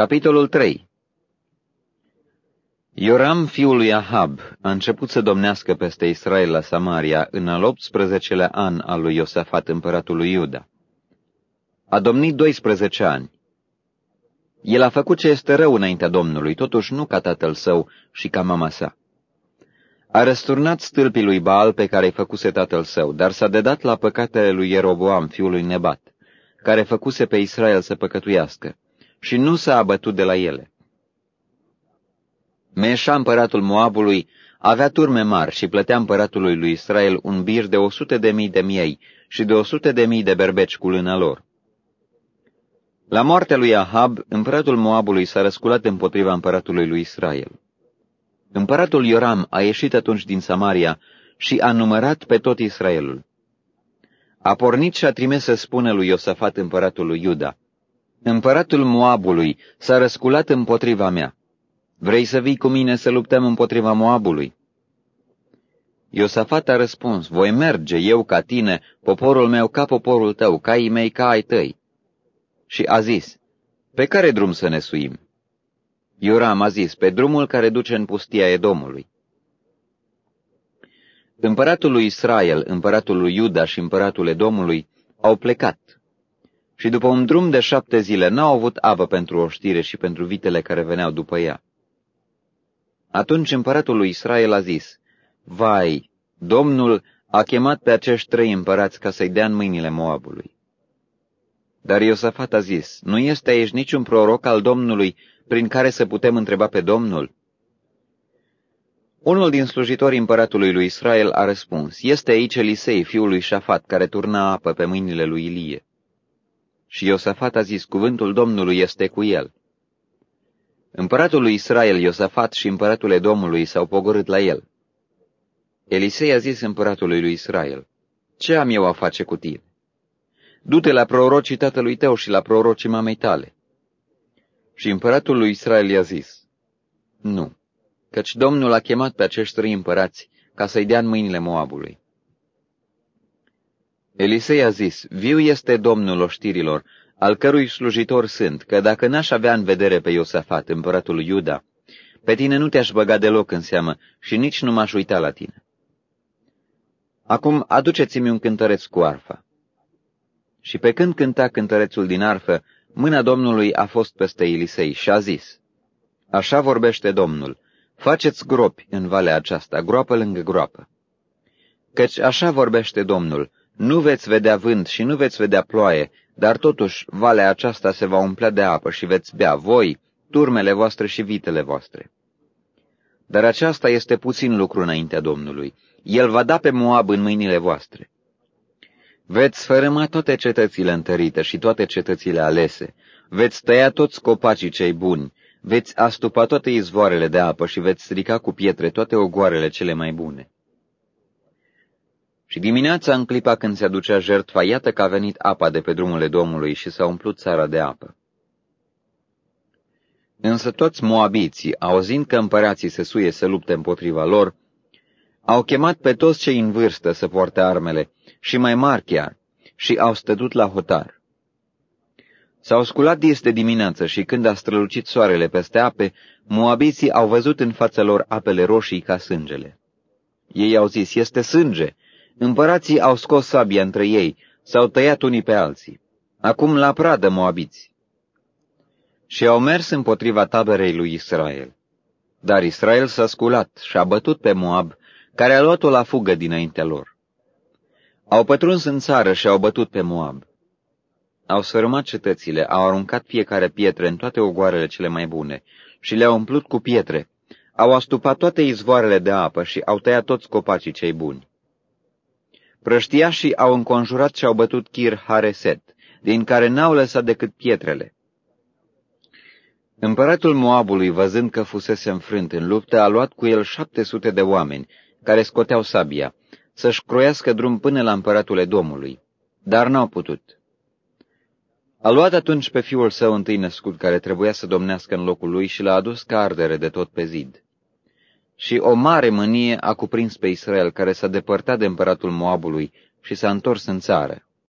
Capitolul 3 Ioram, fiul lui Ahab, a început să domnească peste Israel la Samaria în al 18-lea an al lui Iosafat, împăratul lui Iuda. A domnit 12 ani. El a făcut ce este rău înaintea Domnului, totuși nu ca tatăl său și ca mama sa. A răsturnat stâlpii lui Baal pe care îi făcuse tatăl său, dar s-a dedat la păcatele lui Ieroboam, fiul lui Nebat, care făcuse pe Israel să păcătuiască, și nu s-a abătut de la ele. Meșa, împăratul Moabului, avea turme mari și plătea împăratului lui Israel un bir de o sută de mii de miei și de o sută de mii de berbeci cu lâna lor. La moartea lui Ahab, împăratul Moabului s-a răsculat împotriva împăratului lui Israel. Împăratul Ioram a ieșit atunci din Samaria și a numărat pe tot Israelul. A pornit și a trimis să spună lui Iosafat împăratul lui Iuda, Împăratul Moabului s-a răsculat împotriva mea. Vrei să vii cu mine să luptăm împotriva Moabului? Iosafat a răspuns, voi merge eu ca tine, poporul meu ca poporul tău, caii mei ca ai tăi. Și a zis, pe care drum să ne suim? Ioram a zis, pe drumul care duce în pustia Edomului. Împăratul lui Israel, împăratul lui Iuda și împăratul Edomului au plecat. Și după un drum de șapte zile n-au avut avă pentru o știre și pentru vitele care veneau după ea. Atunci împăratul lui Israel a zis, Vai, Domnul a chemat pe acești trei împărați ca să-i dea în mâinile Moabului. Dar Iosafat a zis, Nu este aici niciun proroc al Domnului prin care să putem întreba pe Domnul? Unul din slujitorii împăratului lui Israel a răspuns, Este aici Elisei, fiul lui Șafat, care turna apă pe mâinile lui Ilie. Și Iosafat a zis, Cuvântul Domnului este cu el. Împăratul lui Israel, Iosafat și împăratul Edomului s-au pogorât la el. Elisei a zis împăratului lui Israel, Ce am eu a face cu tine? Du-te la prorocii tatălui tău și la prorocii mamei tale. Și împăratul lui Israel i-a zis, Nu, căci Domnul a chemat pe acești trei împărați ca să-i dea în mâinile Moabului. Elisei a zis, Viu este Domnul oștirilor, al cărui slujitor sunt, că dacă n-aș avea în vedere pe Iosafat, împăratul Iuda, pe tine nu te-aș băga deloc în seamă și nici nu m-aș uita la tine. Acum aduceți-mi un cântăreț cu arfa. Și pe când cânta cântărețul din arfă, mâna Domnului a fost peste Elisei și a zis, Așa vorbește Domnul, faceți gropi în valea aceasta, groapă lângă groapă. Căci așa vorbește Domnul, nu veți vedea vânt și nu veți vedea ploaie, dar totuși valea aceasta se va umplea de apă și veți bea voi, turmele voastre și vitele voastre. Dar aceasta este puțin lucru înaintea Domnului. El va da pe Moab în mâinile voastre. Veți fărâma toate cetățile întărite și toate cetățile alese, veți tăia toți copacii cei buni, veți astupa toate izvoarele de apă și veți strica cu pietre toate ogoarele cele mai bune. Și dimineața, în clipa când se aducea jertfa, iată că a venit apa de pe drumurile Domnului și s-a umplut țara de apă. Însă toți moabiții, auzind că împărații se suie să lupte împotriva lor, au chemat pe toți cei în vârstă să poarte armele, și mai mari chiar, și au stătut la hotar. S-au sculat este dimineață și când a strălucit soarele peste ape, moabiții au văzut în fața lor apele roșii ca sângele. Ei au zis, este sânge, Împărații au scos sabia între ei, s-au tăiat unii pe alții. Acum la pradă, moabiți. Și au mers împotriva taberei lui Israel. Dar Israel s-a sculat și a bătut pe Moab, care a luat-o la fugă dinaintea lor. Au pătruns în țară și au bătut pe Moab. Au sfărâmat cetățile, au aruncat fiecare pietre în toate ogoarele cele mai bune și le-au umplut cu pietre. Au astupat toate izvoarele de apă și au tăiat toți copacii cei buni. Prăștiașii au înconjurat și au bătut Kir Hareset, din care n-au lăsat decât pietrele. Împăratul Moabului, văzând că fusese înfrânt în luptă, a luat cu el șapte sute de oameni, care scoteau sabia, să-și croiască drum până la împăratul Edomului, dar n-au putut. A luat atunci pe fiul său întâi născut, care trebuia să domnească în locul lui, și l-a adus ca ardere de tot pe zid. Și o mare mânie a cuprins pe Israel, care s-a depărtat de împăratul Moabului și s-a întors în țară.